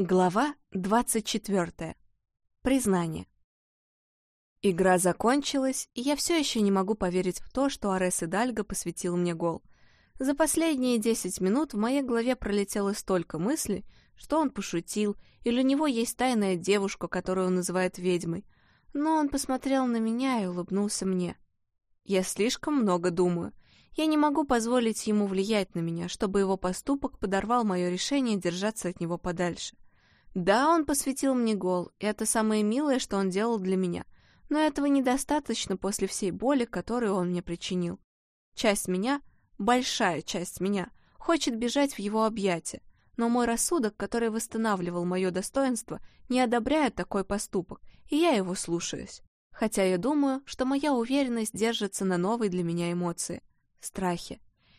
Глава 24. Признание. Игра закончилась, и я все еще не могу поверить в то, что Арес Идальго посвятил мне гол. За последние 10 минут в моей голове пролетело столько мыслей, что он пошутил, или у него есть тайная девушка, которую он называет ведьмой. Но он посмотрел на меня и улыбнулся мне. Я слишком много думаю. Я не могу позволить ему влиять на меня, чтобы его поступок подорвал мое решение держаться от него подальше. Да, он посвятил мне гол, и это самое милое, что он делал для меня, но этого недостаточно после всей боли, которую он мне причинил. Часть меня, большая часть меня, хочет бежать в его объятия, но мой рассудок, который восстанавливал мое достоинство, не одобряет такой поступок, и я его слушаюсь. Хотя я думаю, что моя уверенность держится на новой для меня эмоции — страхе.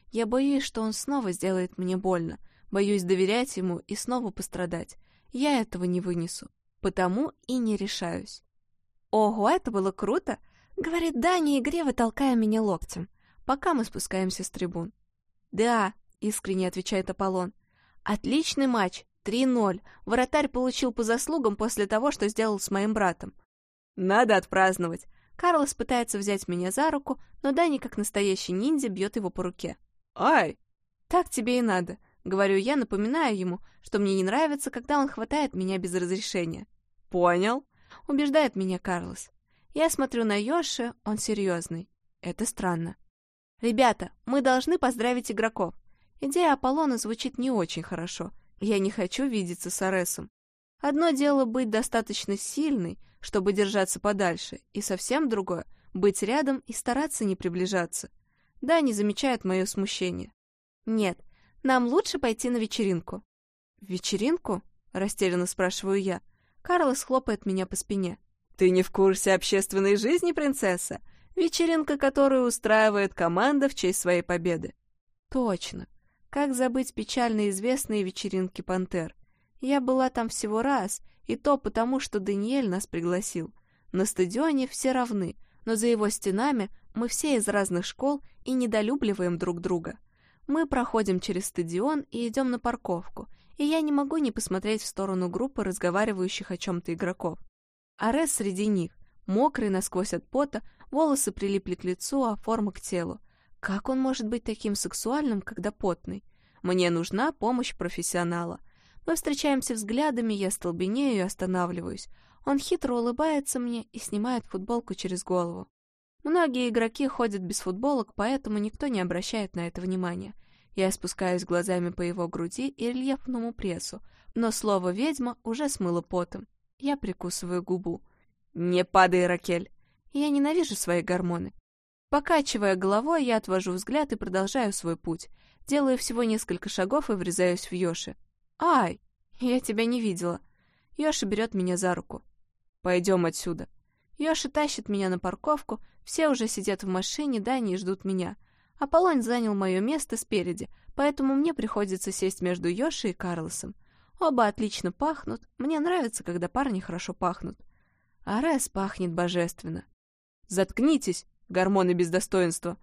Я боюсь, что он снова сделает мне больно, боюсь доверять ему и снова пострадать, я этого не вынесу, потому и не решаюсь. «Ого, это было круто!» — говорит Даня, игриво толкая меня локтем, пока мы спускаемся с трибун. «Да», — искренне отвечает Аполлон. «Отличный матч, 3-0. Вратарь получил по заслугам после того, что сделал с моим братом. Надо отпраздновать. Карлос пытается взять меня за руку, но Дани, как настоящий ниндзя, бьет его по руке. «Ай!» «Так тебе и надо. Говорю я, напоминаю ему, что мне не нравится, когда он хватает меня без разрешения. «Понял», — убеждает меня Карлос. Я смотрю на Йоши, он серьезный. Это странно. «Ребята, мы должны поздравить игроков. Идея Аполлона звучит не очень хорошо. Я не хочу видеться с Аресом. Одно дело быть достаточно сильной, чтобы держаться подальше, и совсем другое — быть рядом и стараться не приближаться. Да, не замечает мое смущение. Нет, нам лучше пойти на вечеринку». «Вечеринку?» — растерянно спрашиваю я. Карлос хлопает меня по спине. «Ты не в курсе общественной жизни, принцесса? Вечеринка, которую устраивает команда в честь своей победы». «Точно. Как забыть печально известные вечеринки «Пантер»? Я была там всего раз, и то потому, что Даниэль нас пригласил. На стадионе все равны, но за его стенами мы все из разных школ и недолюбливаем друг друга. Мы проходим через стадион и идем на парковку, и я не могу не посмотреть в сторону группы разговаривающих о чем-то игроков. Арес среди них, мокрый насквозь от пота, волосы прилипли к лицу, а форма к телу. Как он может быть таким сексуальным, когда потный? Мне нужна помощь профессионала. Мы встречаемся взглядами, я столбенею и останавливаюсь. Он хитро улыбается мне и снимает футболку через голову. Многие игроки ходят без футболок, поэтому никто не обращает на это внимания. Я спускаюсь глазами по его груди и рельефному прессу, но слово «ведьма» уже смыло потом. Я прикусываю губу. «Не падай, Ракель!» Я ненавижу свои гормоны. Покачивая головой, я отвожу взгляд и продолжаю свой путь. Делаю всего несколько шагов и врезаюсь в Йоши. «Ай! Я тебя не видела!» Йоши берет меня за руку. «Пойдем отсюда!» Йоши тащит меня на парковку, все уже сидят в машине, Дани и ждут меня. Аполлон занял мое место спереди, поэтому мне приходится сесть между Йоши и Карлосом. Оба отлично пахнут, мне нравится, когда парни хорошо пахнут. Арес пахнет божественно. «Заткнитесь, гормоны без достоинства!»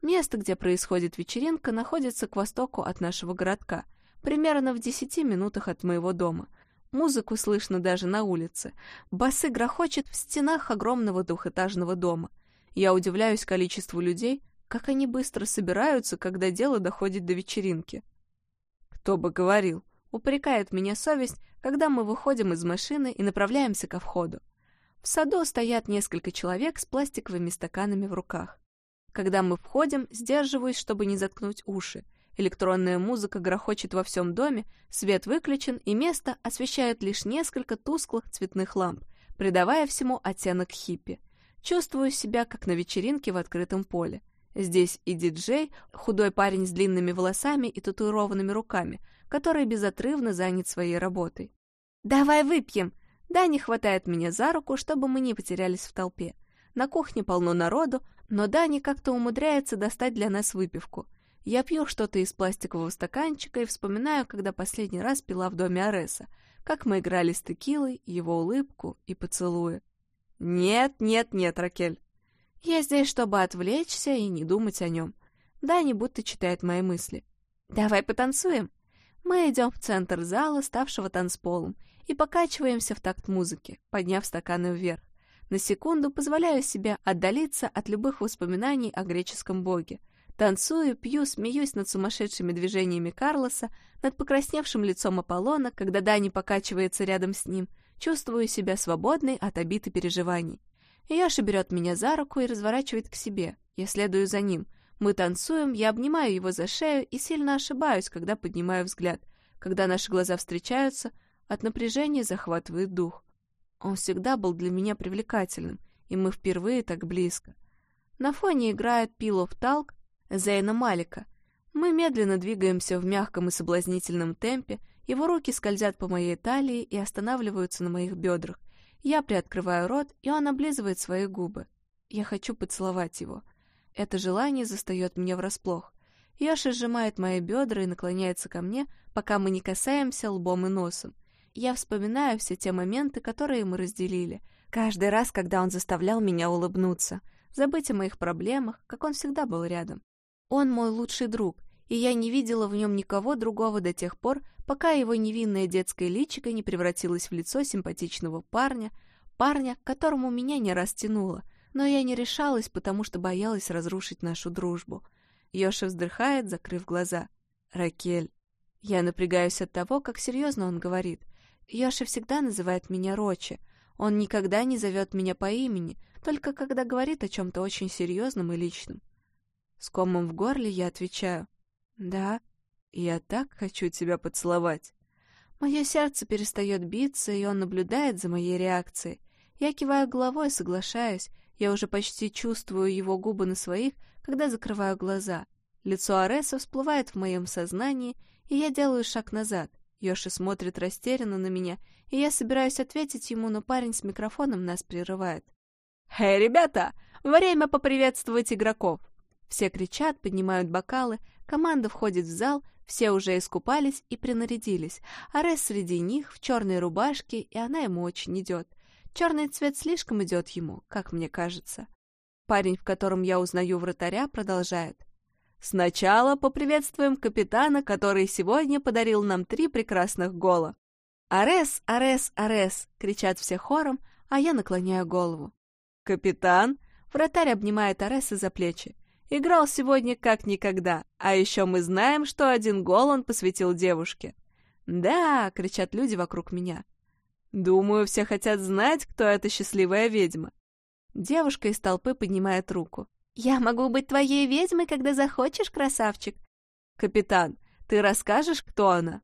Место, где происходит вечеринка, находится к востоку от нашего городка, примерно в десяти минутах от моего дома — Музыку слышно даже на улице. Басы грохочет в стенах огромного двухэтажного дома. Я удивляюсь количеству людей, как они быстро собираются, когда дело доходит до вечеринки. Кто бы говорил, упрекает меня совесть, когда мы выходим из машины и направляемся ко входу. В саду стоят несколько человек с пластиковыми стаканами в руках. Когда мы входим, сдерживаюсь, чтобы не заткнуть уши — Электронная музыка грохочет во всем доме, свет выключен, и место освещает лишь несколько тусклых цветных ламп, придавая всему оттенок хиппи. Чувствую себя, как на вечеринке в открытом поле. Здесь и диджей, худой парень с длинными волосами и татуированными руками, который безотрывно занят своей работой. «Давай выпьем!» Дани хватает меня за руку, чтобы мы не потерялись в толпе. На кухне полно народу, но Дани как-то умудряется достать для нас выпивку — я пью что-то из пластикового стаканчика и вспоминаю, когда последний раз пила в доме Ареса, как мы играли с текилой, его улыбку и поцелуи. «Нет, нет, нет, Ракель. Я здесь, чтобы отвлечься и не думать о нем. Да, не будто читает мои мысли. Давай потанцуем. Мы идем в центр зала, ставшего танцполом, и покачиваемся в такт музыки, подняв стаканы вверх. На секунду позволяю себе отдалиться от любых воспоминаний о греческом боге. Танцую, пью, смеюсь над сумасшедшими движениями Карлоса, над покрасневшим лицом Аполлона, когда Дани покачивается рядом с ним. Чувствую себя свободной от обид и переживаний. Яша берет меня за руку и разворачивает к себе. Я следую за ним. Мы танцуем, я обнимаю его за шею и сильно ошибаюсь, когда поднимаю взгляд. Когда наши глаза встречаются, от напряжения захватывает дух. Он всегда был для меня привлекательным, и мы впервые так близко. На фоне играет Пилов Талк Зейна Малика. Мы медленно двигаемся в мягком и соблазнительном темпе, его руки скользят по моей талии и останавливаются на моих бедрах. Я приоткрываю рот, и он облизывает свои губы. Я хочу поцеловать его. Это желание застает меня врасплох. Яша сжимает мои бедра и наклоняется ко мне, пока мы не касаемся лбом и носом. Я вспоминаю все те моменты, которые мы разделили. Каждый раз, когда он заставлял меня улыбнуться. Забыть о моих проблемах, как он всегда был рядом. Он мой лучший друг, и я не видела в нем никого другого до тех пор, пока его невинное детское личико не превратилось в лицо симпатичного парня, парня, которому меня не раз тянуло, но я не решалась, потому что боялась разрушить нашу дружбу. Йоша вздыхает, закрыв глаза. «Ракель». Я напрягаюсь от того, как серьезно он говорит. Йоши всегда называет меня Рочи. Он никогда не зовет меня по имени, только когда говорит о чем-то очень серьезном и личном. С комом в горле я отвечаю. «Да, я так хочу тебя поцеловать». Мое сердце перестает биться, и он наблюдает за моей реакцией. Я киваю головой, соглашаюсь. Я уже почти чувствую его губы на своих, когда закрываю глаза. Лицо Ареса всплывает в моем сознании, и я делаю шаг назад. Йоши смотрит растерянно на меня, и я собираюсь ответить ему, но парень с микрофоном нас прерывает. «Эй, ребята! Время поприветствовать игроков!» Все кричат, поднимают бокалы, команда входит в зал, все уже искупались и принарядились. Арес среди них в черной рубашке, и она ему очень идет. Черный цвет слишком идет ему, как мне кажется. Парень, в котором я узнаю вратаря, продолжает. Сначала поприветствуем капитана, который сегодня подарил нам три прекрасных гола. «Арес, Арес, Арес!» — кричат все хором, а я наклоняю голову. «Капитан!» — вратарь обнимает Ареса за плечи. «Играл сегодня как никогда, а еще мы знаем, что один гол он посвятил девушке». «Да!» — кричат люди вокруг меня. «Думаю, все хотят знать, кто эта счастливая ведьма». Девушка из толпы поднимает руку. «Я могу быть твоей ведьмой, когда захочешь, красавчик!» «Капитан, ты расскажешь, кто она?»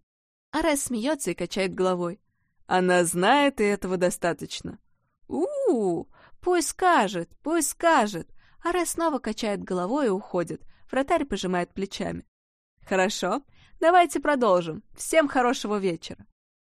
Арес смеется и качает головой. «Она знает, и этого достаточно». «У-у-у! Пусть скажет, пусть скажет!» Арес снова качает головой и уходит. Вратарь пожимает плечами. «Хорошо, давайте продолжим. Всем хорошего вечера!»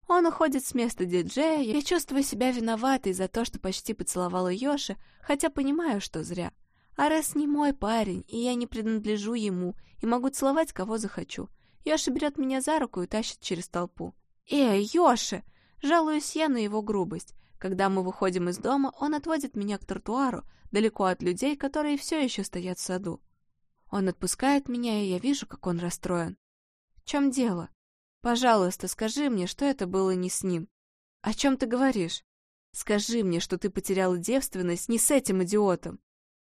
Он уходит с места диджея, я чувствую себя виноватой за то, что почти поцеловала Йоши, хотя понимаю, что зря. Арес не мой парень, и я не принадлежу ему, и могу целовать, кого захочу. Йоши берет меня за руку и тащит через толпу. «Эй, Йоши!» Жалуюсь я на его грубость. Когда мы выходим из дома, он отводит меня к тротуару, далеко от людей, которые все еще стоят в саду. Он отпускает меня, и я вижу, как он расстроен. В чем дело? Пожалуйста, скажи мне, что это было не с ним. О чем ты говоришь? Скажи мне, что ты потеряла девственность не с этим идиотом.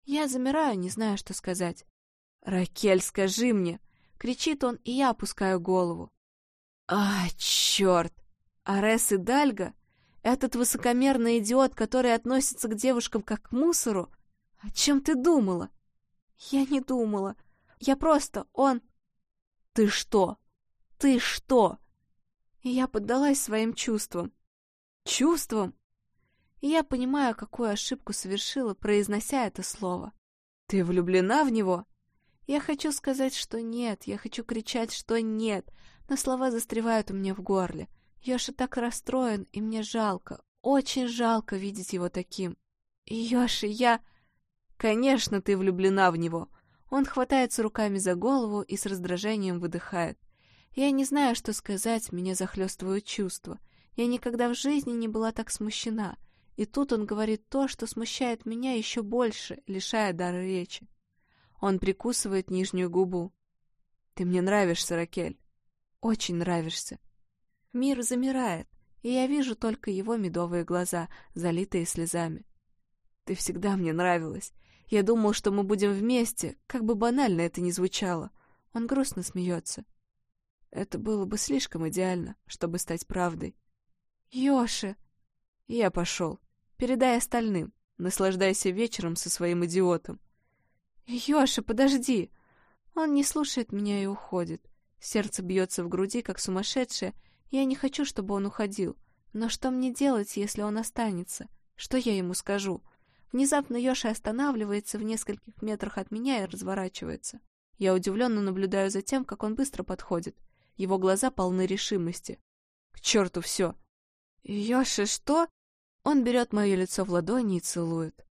Я замираю, не знаю, что сказать. «Ракель, скажи мне!» — кричит он, и я опускаю голову. «А, черт! Арес и Дальга? Этот высокомерный идиот, который относится к девушкам как к мусору? О чем ты думала?» «Я не думала. Я просто... Он...» «Ты что? Ты что?» И я поддалась своим чувствам. Чувствам? и я понимаю, какую ошибку совершила, произнося это слово. «Ты влюблена в него?» Я хочу сказать, что нет, я хочу кричать, что нет, но слова застревают у меня в горле. Йоша так расстроен, и мне жалко, очень жалко видеть его таким. Йоши, я... Конечно, ты влюблена в него. Он хватается руками за голову и с раздражением выдыхает. Я не знаю, что сказать, меня захлестывают чувства. Я никогда в жизни не была так смущена. И тут он говорит то, что смущает меня еще больше, лишая дара речи. Он прикусывает нижнюю губу. «Ты мне нравишься, Ракель». очень нравишься». Мир замирает, и я вижу только его медовые глаза, залитые слезами. «Ты всегда мне нравилась. Я думал, что мы будем вместе, как бы банально это ни звучало». Он грустно смеется. Это было бы слишком идеально, чтобы стать правдой. «Йоши!» Я пошел. Передай остальным. Наслаждайся вечером со своим идиотом. Йоши, подожди! Он не слушает меня и уходит. Сердце бьется в груди, как сумасшедшее. Я не хочу, чтобы он уходил. Но что мне делать, если он останется? Что я ему скажу? Внезапно Йоши останавливается в нескольких метрах от меня и разворачивается. Я удивленно наблюдаю за тем, как он быстро подходит. Его глаза полны решимости. К черту все! Йоши, что? Он берет мое лицо в ладони и целует.